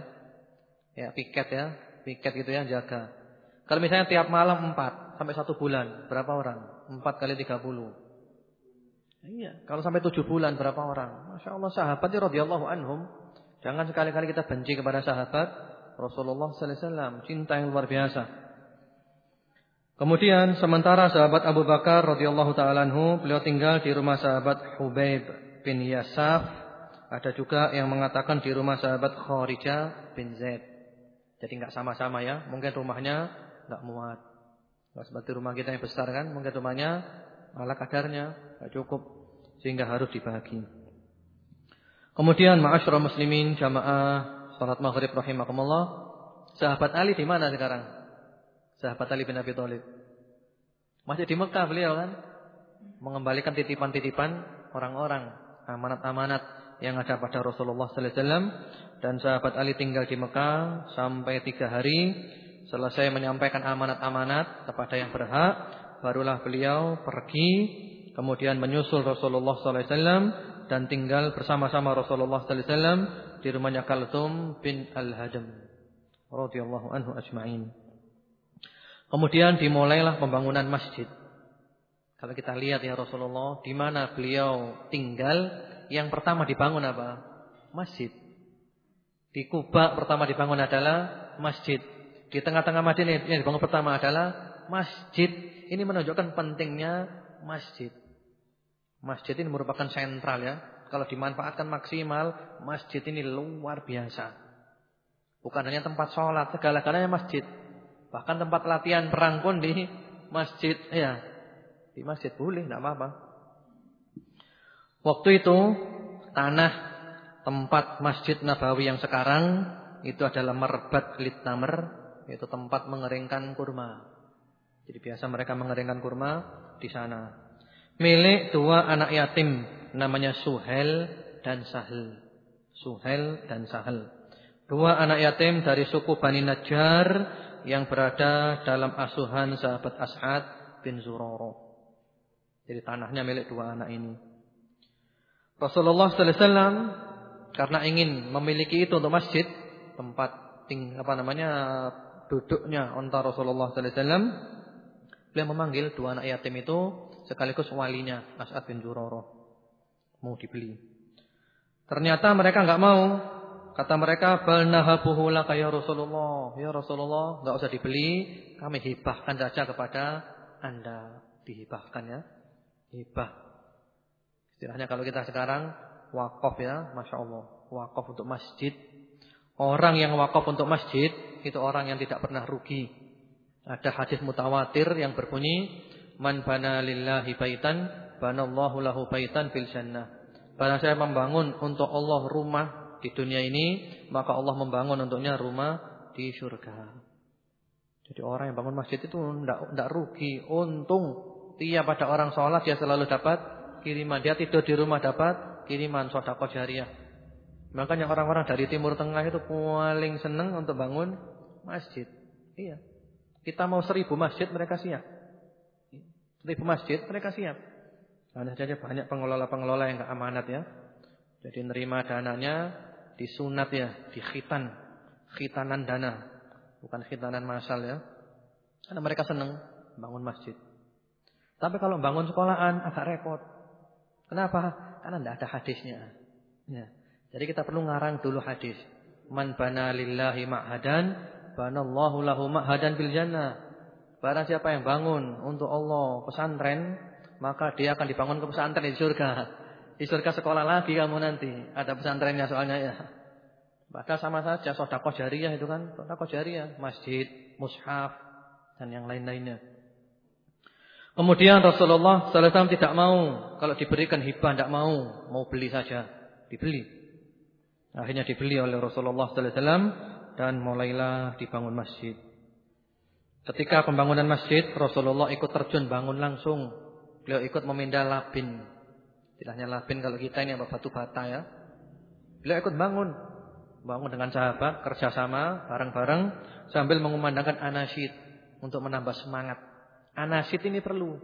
Speaker 1: Ya piket ya. Piket gitu ya jaga. Kalau misalnya tiap malam empat. Sampai satu bulan. Berapa orang? Empat kali tiga puluh. Iya. Kalau sampai tujuh bulan berapa orang? Masya Allah sahabat ya radhiyallahu anhum. Jangan sekali-kali kita benci kepada sahabat Rasulullah sallallahu alaihi wasallam, cinta yang luar biasa. Kemudian sementara sahabat Abu Bakar radhiyallahu taala anhu, beliau tinggal di rumah sahabat Hubaib bin Yasaf. Ada juga yang mengatakan di rumah sahabat Kharijah bin Zaid. Jadi enggak sama-sama ya. Mungkin rumahnya enggak muat. Enggak seperti rumah kita yang besar kan, mungkin rumahnya malah kadarnya enggak cukup sehingga harus dibagi. Kemudian ma'asyiral muslimin jamaah salat maghrib rahimakumullah. Sahabat Ali di mana sekarang? Sahabat Ali bin Abi Thalib. Masih di Mekah beliau kan? Mengembalikan titipan-titipan orang-orang, amanat-amanat yang ada pada Rasulullah sallallahu alaihi wasallam dan sahabat Ali tinggal di Mekah sampai tiga hari selesai menyampaikan amanat-amanat kepada yang berhak barulah beliau pergi kemudian menyusul Rasulullah wasallam dan tinggal bersama-sama Rasulullah wasallam di rumahnya Kalthum bin Al-Hadam radhiyallahu anhu ajma'in. Kemudian dimulailah pembangunan masjid. Kalau kita lihat ya Rasulullah di mana beliau tinggal, yang pertama dibangun apa? Masjid. Di Kuba pertama dibangun adalah masjid. Di tengah-tengah Madinah yang dibangun pertama adalah masjid. Ini menunjukkan pentingnya masjid. Masjid ini merupakan sentral ya. Kalau dimanfaatkan maksimal, masjid ini luar biasa. Bukan hanya tempat sholat, segala-galanya masjid. Bahkan tempat latihan perang pun di masjid. Ya, di masjid boleh, tidak apa-apa. Waktu itu tanah tempat Masjid Nabawi yang sekarang itu adalah merbat litnamer, yaitu tempat mengeringkan kurma. Jadi biasa mereka mengeringkan kurma di sana milik dua anak yatim namanya Suhel dan Sahel. Suhel dan Sahel. Dua anak yatim dari suku Bani Najjar yang berada dalam asuhan sahabat As'ad bin Zuroro. Jadi tanahnya milik dua anak ini. Rasulullah sallallahu alaihi wasallam karena ingin memiliki itu untuk masjid, tempat ting apa namanya duduknya onta Rasulullah sallallahu alaihi wasallam, beliau memanggil dua anak yatim itu sekaligus walinya As'ad bin Zurarah mau dibeli. Ternyata mereka enggak mau. Kata mereka, "Bal nahabuhu laka ya Rasulullah." Ya Rasulullah, enggak usah dibeli, kami hibahkan saja kepada Anda. Dihibahkan ya. Hibah. Istilahnya kalau kita sekarang wakaf ya, Masya Allah. Wakaf untuk masjid. Orang yang wakaf untuk masjid, itu orang yang tidak pernah rugi. Ada hadis mutawatir yang berbunyi, Man bana lillahi baitan banallahu lahu baitan fil jannah. Barang saya membangun untuk Allah rumah di dunia ini, maka Allah membangun untuknya rumah di surga. Jadi orang yang bangun masjid itu tidak tidak rugi, untung. Tiap pada orang sholat dia selalu dapat kiriman. Dia tidur di rumah dapat kiriman sedekah jariah. Makanya orang-orang dari timur tengah itu paling senang untuk bangun masjid. Iya. Kita mau seribu masjid mereka siap. Ribu masjid mereka siap. Hanya saja banyak pengelola-pengelola yang enggak amanat ya. Jadi nerima dananya disunat ya, di khitan. Khitanan dana, bukan khitanan masal ya. Karena mereka senang bangun masjid. Tapi kalau bangun sekolahan agak repot. Kenapa? Karena tidak ada hadisnya. Ya. Jadi kita perlu ngarang dulu hadis. Man bana lillahi ma'hadan banallahu lahu ma'hadan bil jannah. Barang siapa yang bangun untuk Allah pesantren, maka dia akan dibangun ke pesantren di surga. Di surga sekolah lagi kamu nanti. Ada pesantrennya soalnya ya. Padahal sama saja sedekah jariah itu kan, sedekah jariah, masjid, mushaf dan yang lain-lainnya. Kemudian Rasulullah sallallahu alaihi tidak mau kalau diberikan hibah tidak mau, mau beli saja, dibeli. Akhirnya dibeli oleh Rasulullah sallallahu alaihi wasallam dan mulailah dibangun masjid. Ketika pembangunan masjid, Rasulullah ikut terjun bangun langsung. Beliau ikut memindah labin. Tidak hanya labin kalau kita ini apa batu bata ya. Beliau ikut bangun. Bangun dengan sahabat, kerjasama, bareng-bareng. Sambil mengumandangkan anasyid. Untuk menambah semangat. Anasyid ini perlu.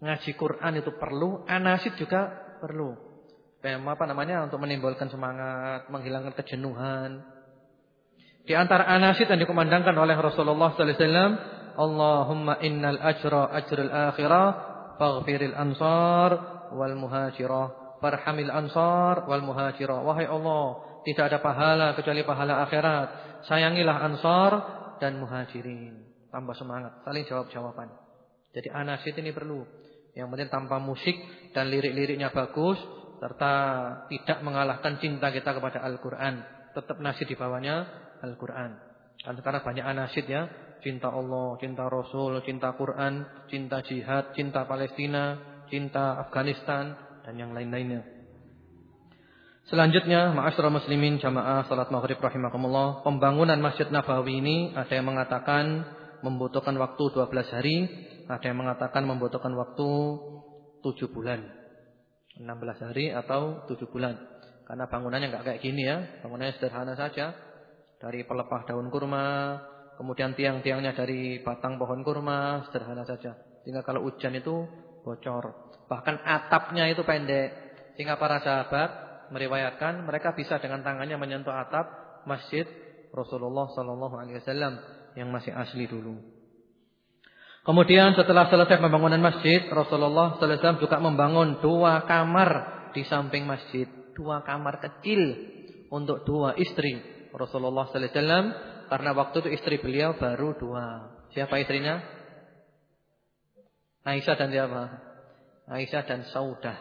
Speaker 1: Ngaji Quran itu perlu, anasid juga perlu. Apa namanya? Untuk menimbulkan semangat, menghilangkan kejenuhan. Di antara anasid yang dikumandangkan oleh Rasulullah sallallahu alaihi wasallam, Allahumma innal ajra ajrul akhirah faghfiril ansar wal muhajirah farhamil ansar wal muhajirah. Wahai Allah, tidak ada pahala kecuali pahala akhirat. Sayangilah ansar dan muhajirin. Tambah semangat, saling jawab-jawaban. Jadi anasid ini perlu. Yang penting tanpa musik dan lirik-liriknya bagus serta tidak mengalahkan cinta kita kepada Al-Qur'an. Tetap nasid di bawahnya Al-Qur'an. Kan sekarang banyak anasid ya, cinta Allah, cinta Rasul, cinta Quran, cinta jihad, cinta Palestina, cinta Afghanistan dan yang lain-lainnya. Selanjutnya, ma'asyiral muslimin jamaah salat maghrib rahimakumullah, pembangunan Masjid Nabawi ini ada yang mengatakan membutuhkan waktu 12 hari, ada yang mengatakan membutuhkan waktu 7 bulan. 16 hari atau 7 bulan. Karena bangunannya enggak kayak gini ya, bangunannya sederhana saja. Dari pelepah daun kurma, kemudian tiang-tiangnya dari batang pohon kurma, sederhana saja. Sehingga kalau hujan itu bocor. Bahkan atapnya itu pendek. Sehingga para sahabat meriwayatkan mereka bisa dengan tangannya menyentuh atap masjid Rasulullah sallallahu alaihi wasallam yang masih asli dulu. Kemudian setelah selesai pembangunan masjid, Rasulullah SAW juga membangun dua kamar di samping masjid. Dua kamar kecil untuk dua istri Rasulullah SAW. Karena waktu itu istri beliau baru dua. Siapa istrinya? Aisyah dan siapa? Aisyah dan Saudah.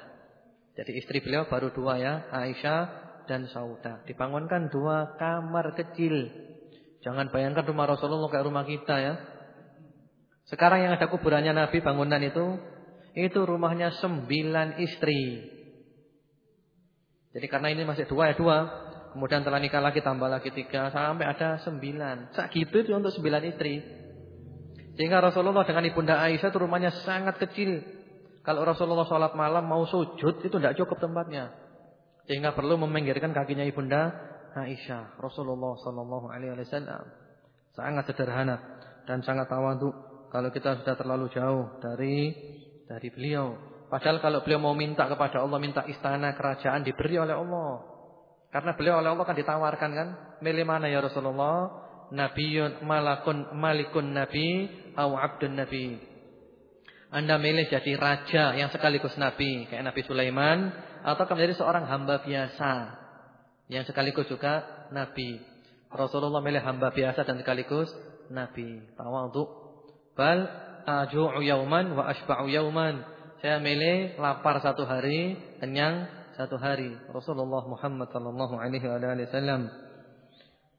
Speaker 1: Jadi istri beliau baru dua ya. Aisyah dan Saudah. Dibangunkan dua kamar kecil. Jangan bayangkan rumah Rasulullah kayak rumah kita ya. Sekarang yang ada kuburannya Nabi bangunan itu itu rumahnya sembilan istri. Jadi karena ini masih dua ya dua, kemudian telah nikah lagi tambah lagi tiga sampai ada sembilan. Sak gitu itu untuk sembilan istri. Sehingga Rasulullah dengan ibunda Aisyah itu rumahnya sangat kecil. Kalau Rasulullah sholat malam mau sujud itu tidak cukup tempatnya. Sehingga perlu meminggirkan kakinya ibunda Aisyah. Rasulullah Shallallahu Alaihi Wasallam sangat sederhana dan sangat tawadhu kalau kita sudah terlalu jauh dari dari beliau. Padahal kalau beliau mau minta kepada Allah, minta istana kerajaan diberi oleh Allah. Karena beliau oleh Allah kan ditawarkan kan, milih mana ya Rasulullah? Nabiun malakun malikun nabi atau abdun nabi. Anda milih jadi raja yang sekaligus nabi, kayak Nabi Sulaiman, atau menjadi seorang hamba biasa yang sekaligus juga nabi. Rasulullah milih hamba biasa dan sekaligus nabi. Tawadhu Bal aju'u yauman wa asba'u yauman. Saya milih lapar satu hari, kenyang satu hari. Rasulullah Muhammad sallallahu alaihi wasallam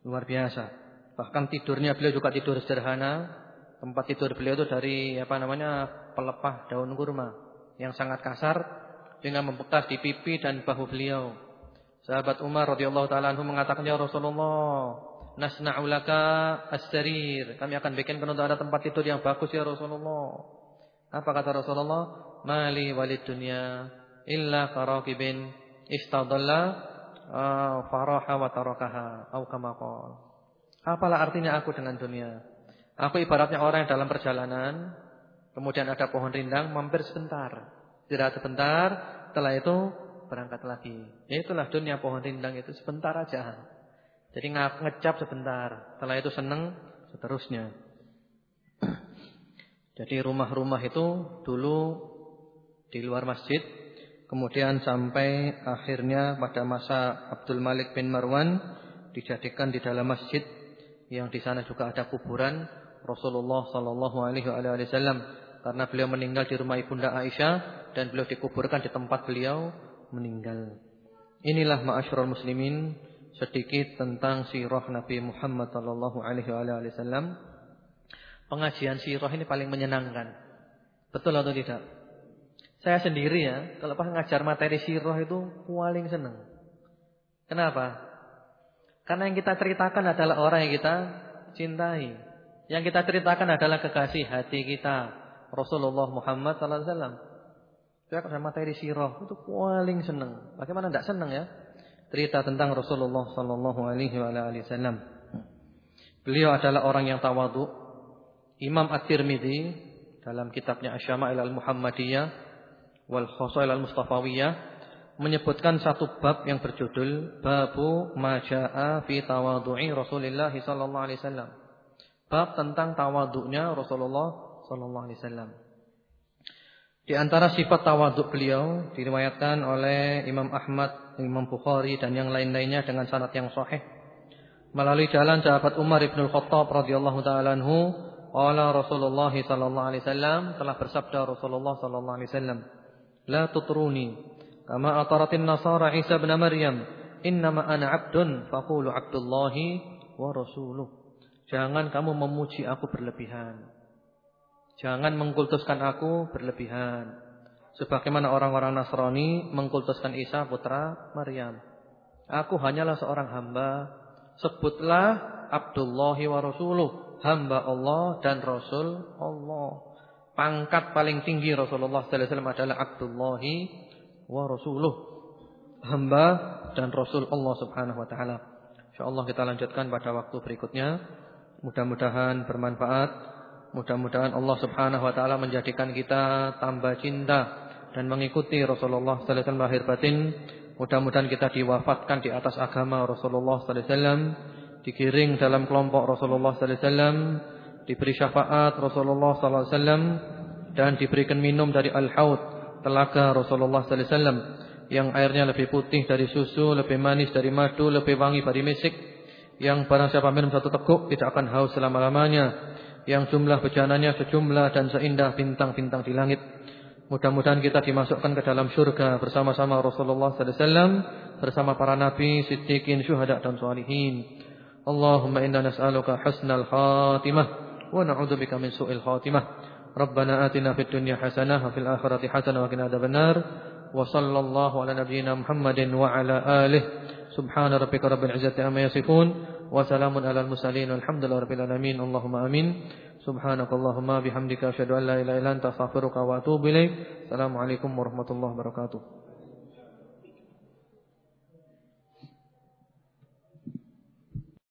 Speaker 1: luar biasa. Bahkan tidurnya beliau juga tidur sederhana. Tempat tidur beliau itu dari apa namanya? pelepah daun kurma yang sangat kasar sehingga membekas di pipi dan bahu beliau. Sahabat Umar radhiyallahu taala anhu mengatakan ya Rasulullah, nasna'u laka as-sarir. Kami akan bikin untuk ada tempat tidur yang bagus ya Rasulullah. Apa kata Rasulullah? Mali walid dunya illa karakibin istadalla uh, faraha wa tarakaha au kama Apalah artinya aku dengan dunia? Aku ibaratnya orang yang dalam perjalanan kemudian ada pohon rindang mampir sebentar. Tidak sebentar, setelah itu berangkat lagi. Itulah dunia pohon rindang itu sebentar aja. Jadi ngecap sebentar, setelah itu seneng seterusnya. Jadi rumah-rumah itu dulu di luar masjid, kemudian sampai akhirnya pada masa Abdul Malik bin Marwan dijadikan di dalam masjid yang di sana juga ada kuburan Rasulullah sallallahu alaihi wasallam karena beliau meninggal di rumah ibunda Aisyah dan beliau dikuburkan di tempat beliau meninggal. Inilah ma'asyiral muslimin sedikit tentang sirah Nabi Muhammad sallallahu alaihi wasallam. Pengajian sirah ini paling menyenangkan. Betul atau tidak? Saya sendiri ya, kalau pas ngajar materi sirah itu paling senang. Kenapa? Karena yang kita ceritakan adalah orang yang kita cintai. Yang kita ceritakan adalah kekasih hati kita, Rasulullah Muhammad sallallahu alaihi wasallam. Saya kalau materi sirah itu paling senang. Bagaimana tidak senang ya? cerita tentang Rasulullah sallallahu alaihi wasallam. Beliau adalah orang yang tawadhu. Imam At-Tirmizi dalam kitabnya Asyama'il al-Muhammadiyah wal Khasail al-Mustafawiyah menyebutkan satu bab yang berjudul Babu Maja'a fi tawadhu'i Rasulullah sallallahu alaihi wasallam. Bab tentang tawaduknya Rasulullah sallallahu alaihi wasallam. Di antara sifat tawaduk beliau diriwayatkan oleh Imam Ahmad, Imam Bukhari dan yang lain-lainnya dengan sanad yang sahih melalui jalan sahabat Umar bin Khattab radhiyallahu taala anhu, qala Rasulullah sallallahu alaihi wasallam telah bersabda Rasulullah sallallahu alaihi wasallam, "La tutruni kama ataratin nasara Isa bin Maryam, innama ana 'abdun faqulu 'abdullahi wa rasuluh." Jangan kamu memuji aku berlebihan. Jangan mengkultuskan aku berlebihan. Sebagaimana orang-orang Nasrani mengkultuskan Isa putra Maryam. Aku hanyalah seorang hamba. Sebutlah Abdullahi wa Rasuluh. Hamba Allah dan Rasul Allah. Pangkat paling tinggi Rasulullah SAW adalah Abdullahi wa Rasuluh. Hamba dan Rasul Allah subhanahu wa ta'ala. InsyaAllah kita lanjutkan pada waktu berikutnya. Mudah-mudahan bermanfaat. Mudah-mudahan Allah Subhanahu wa taala menjadikan kita tambah cinta dan mengikuti Rasulullah sallallahu alaihi wasallam lahir batin. Mudah-mudahan kita diwafatkan di atas agama Rasulullah sallallahu alaihi wasallam, digiring dalam kelompok Rasulullah sallallahu alaihi wasallam, diberi syafaat Rasulullah sallallahu alaihi wasallam dan diberikan minum dari al-haud, telaga Rasulullah sallallahu alaihi wasallam yang airnya lebih putih dari susu, lebih manis dari madu, lebih wangi dari misik. Yang barang siapa minum satu teguk tidak akan haus selama-lamanya yang jumlah bejananya sejumlah dan seindah bintang-bintang di langit. Mudah-mudahan kita dimasukkan ke dalam surga bersama-sama Rasulullah sallallahu alaihi wasallam bersama para nabi, siddiqin, syuhada dan salihin. Allahumma inna nas'aluka husnal khatimah ونعوذ بك من سوء الخاتمة. ربنا آتنا في الدنيا حسنة وفي الآخرة حسنة وقنا عذاب النار. وصلى الله على نبينا محمد وعلى آله. سبحان ربك رب العزة أما يصفون. وسلام على المسلمين والحمد لله رب العالمين. اللهم آمين. سبحانك اللهم بحمدك أشهد أن لا إله إلا أنت أستغفرك وأتوب إليك. السلام عليكم ورحمة الله وبركاته.